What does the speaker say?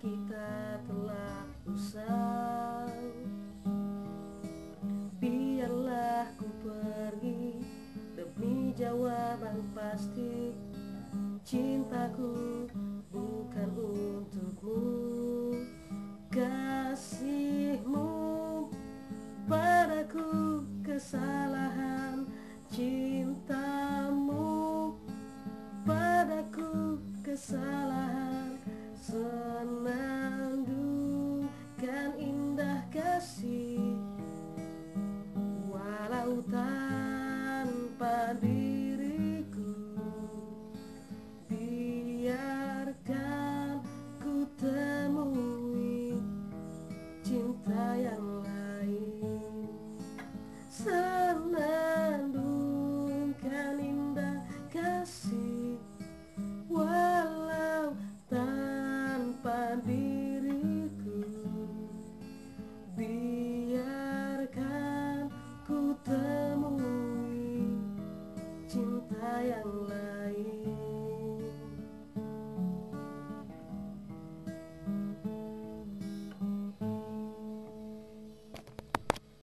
kita telah usai. Biarlah ku pergi Demi jawaban pasti Cintaku cinta yang lain.